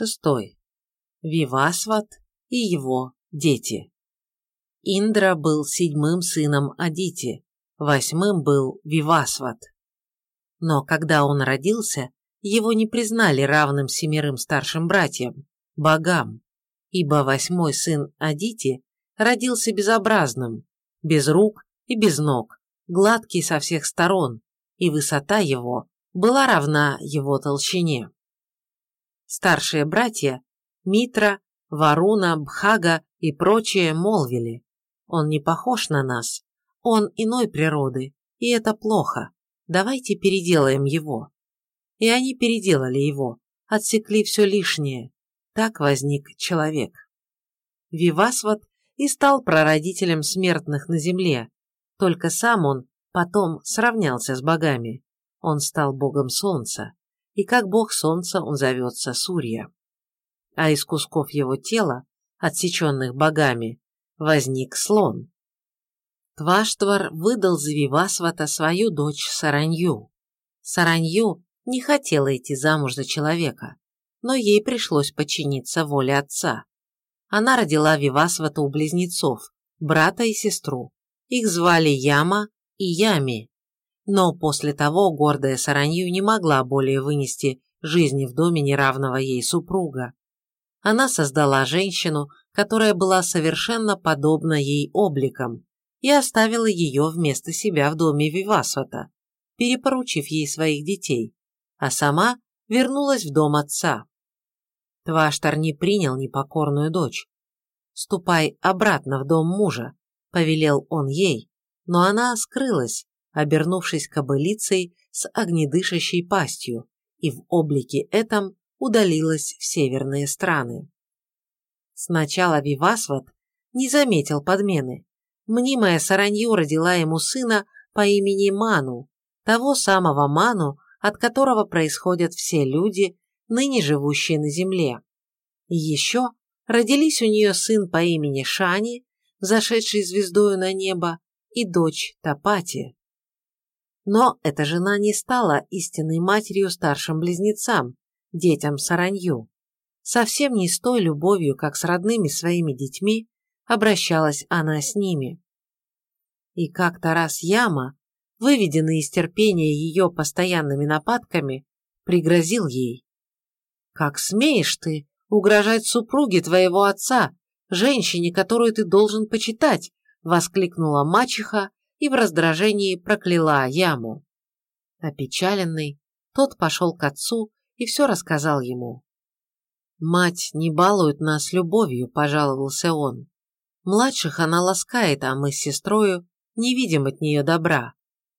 Шестой. Вивасват и его дети. Индра был седьмым сыном Адити, восьмым был Вивасват. Но когда он родился, его не признали равным семерым старшим братьям, богам, ибо восьмой сын Адити родился безобразным, без рук и без ног, гладкий со всех сторон, и высота его была равна его толщине. Старшие братья Митра, Варуна, Бхага и прочие молвили, он не похож на нас, он иной природы, и это плохо, давайте переделаем его. И они переделали его, отсекли все лишнее, так возник человек. Вивасват и стал прародителем смертных на земле, только сам он потом сравнялся с богами. Он стал богом солнца, и как бог солнца он зовется Сурья. А из кусков его тела, отсеченных богами, возник слон. Тваштвар выдал за Вивасвата свою дочь Саранью. Саранью не хотела идти замуж за человека, но ей пришлось подчиниться воле отца. Она родила Вивасвата у близнецов, брата и сестру. Их звали Яма и Ями. Но после того гордая Саранью не могла более вынести жизни в доме неравного ей супруга. Она создала женщину, которая была совершенно подобна ей обликом, и оставила ее вместо себя в доме Вивасвата, перепоручив ей своих детей, а сама вернулась в дом отца. Тваштар не принял непокорную дочь. «Ступай обратно в дом мужа», — повелел он ей, но она скрылась, обернувшись кобылицей с огнедышащей пастью, и в облике этом удалилась в северные страны. Сначала Вивасват не заметил подмены. Мнимая Саранью родила ему сына по имени Ману, того самого Ману, от которого происходят все люди, ныне живущие на земле. И еще родились у нее сын по имени Шани, зашедший звездою на небо, и дочь Тапати. Но эта жена не стала истинной матерью старшим близнецам, детям Саранью совсем не с той любовью, как с родными своими детьми, обращалась она с ними. И как-то раз Яма, выведенный из терпения ее постоянными нападками, пригрозил ей. «Как смеешь ты угрожать супруге твоего отца, женщине, которую ты должен почитать?» воскликнула мачеха и в раздражении прокляла Яму. Опечаленный, тот пошел к отцу и все рассказал ему. «Мать не балует нас любовью», – пожаловался он. «Младших она ласкает, а мы с сестрою не видим от нее добра.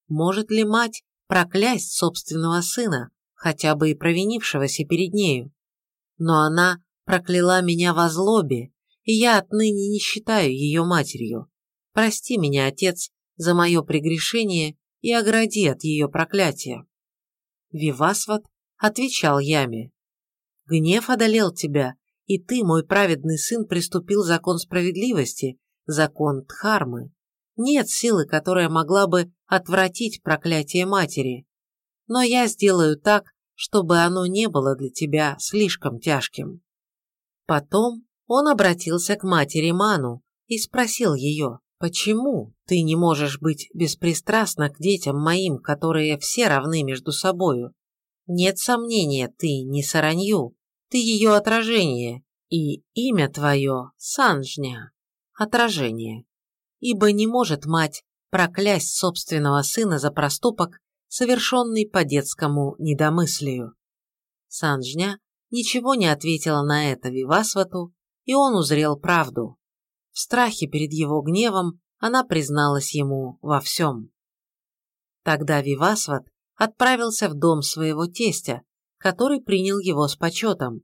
Может ли мать проклясть собственного сына, хотя бы и провинившегося перед нею? Но она прокляла меня во злобе, и я отныне не считаю ее матерью. Прости меня, отец, за мое прегрешение и огради от ее проклятия». Вивасват отвечал Яме. Гнев одолел тебя, и ты, мой праведный сын, приступил закон справедливости, закон Дхармы. Нет силы, которая могла бы отвратить проклятие матери. Но я сделаю так, чтобы оно не было для тебя слишком тяжким. Потом он обратился к матери Ману и спросил ее, почему ты не можешь быть беспристрастна к детям моим, которые все равны между собою? Нет сомнения, ты не саранью, ты ее отражение, и имя твое – Санжня, отражение. Ибо не может мать проклясть собственного сына за проступок, совершенный по детскому недомыслию. Санжня ничего не ответила на это Вивасвату, и он узрел правду. В страхе перед его гневом она призналась ему во всем. Тогда Вивасват отправился в дом своего тестя, который принял его с почетом,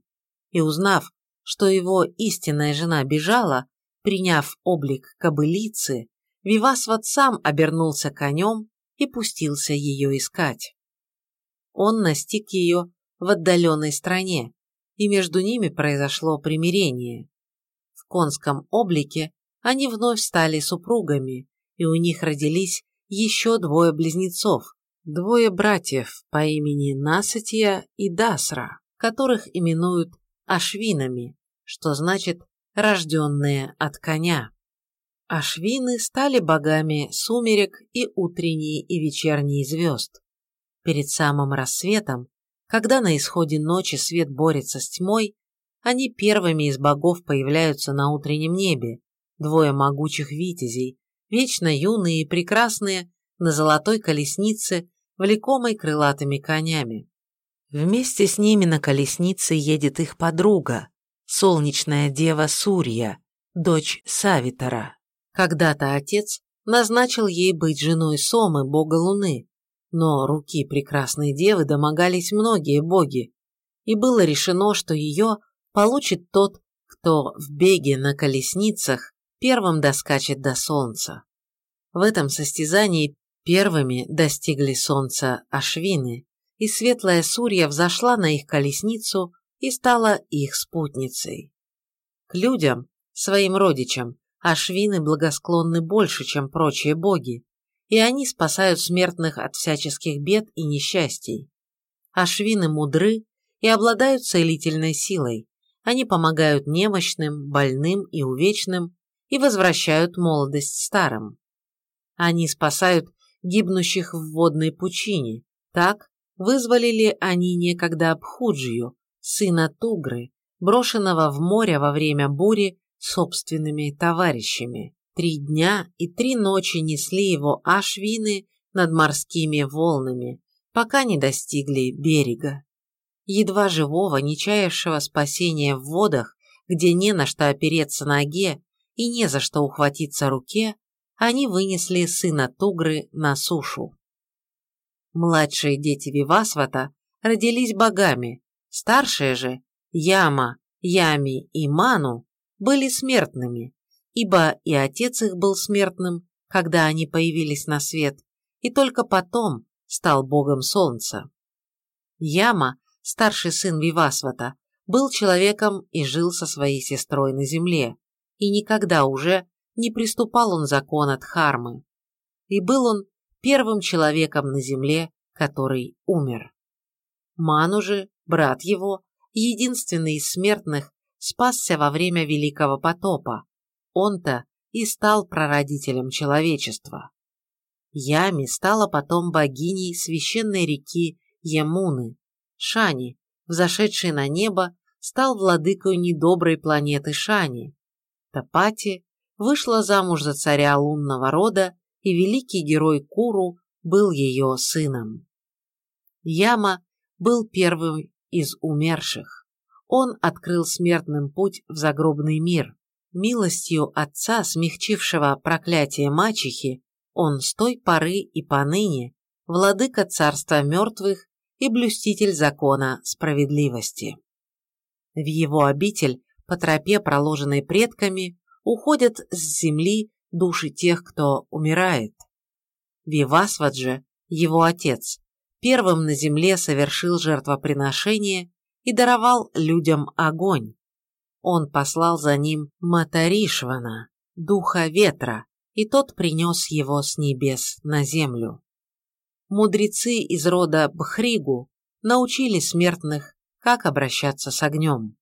и узнав, что его истинная жена бежала, приняв облик кобылицы, Вивасват сам обернулся конем и пустился ее искать. Он настиг ее в отдаленной стране, и между ними произошло примирение. Конском облике они вновь стали супругами, и у них родились еще двое близнецов, двое братьев по имени Насатия и Дасра, которых именуют ашвинами, что значит «рожденные от коня». Ашвины стали богами сумерек и утренней и вечерней звезд. Перед самым рассветом, когда на исходе ночи свет борется с тьмой, они первыми из богов появляются на утреннем небе, двое могучих витязей, вечно юные и прекрасные, на золотой колеснице, влекомой крылатыми конями. Вместе с ними на колеснице едет их подруга, солнечная дева Сурья, дочь Савитара. Когда-то отец назначил ей быть женой Сомы, бога Луны, но руки прекрасной девы домогались многие боги, и было решено, что ее получит тот, кто в беге на колесницах первым доскачет до солнца. В этом состязании первыми достигли солнца Ашвины, и светлая Сурья взошла на их колесницу и стала их спутницей. К людям, своим родичам, Ашвины благосклонны больше, чем прочие боги, и они спасают смертных от всяческих бед и несчастий. Ашвины мудры и обладают целительной силой. Они помогают немощным, больным и увечным и возвращают молодость старым. Они спасают гибнущих в водной пучине. Так вызволили они некогда Абхуджию, сына Тугры, брошенного в море во время бури собственными товарищами. Три дня и три ночи несли его ашвины над морскими волнами, пока не достигли берега. Едва живого, не чаявшего спасения в водах, где не на что опереться ноге и не за что ухватиться руке, они вынесли сына Тугры на сушу. Младшие дети Вивасвата родились богами, старшие же, Яма, Ями и Ману, были смертными, ибо и отец их был смертным, когда они появились на свет, и только потом стал богом солнца. Яма, старший сын Вивасвата, был человеком и жил со своей сестрой на земле, и никогда уже не приступал он закон от Хармы. И был он первым человеком на земле, который умер. Ману же, брат его, единственный из смертных, спасся во время Великого потопа. Он-то и стал прародителем человечества. Ями стала потом богиней священной реки Ямуны. Шани, взошедший на небо, стал владыкой недоброй планеты Шани. Тапати вышла замуж за царя лунного рода, и великий герой Куру был ее сыном. Яма был первым из умерших он открыл смертным путь в загробный мир. Милостью отца, смягчившего проклятие мачехи, он с той поры и поныне владыка царства мертвых и блюститель закона справедливости. В его обитель по тропе, проложенной предками, уходят с земли души тех, кто умирает. Вивасват же, его отец, первым на земле совершил жертвоприношение и даровал людям огонь. Он послал за ним Матаришвана, духа ветра, и тот принес его с небес на землю. Мудрецы из рода Бхригу научили смертных, как обращаться с огнем.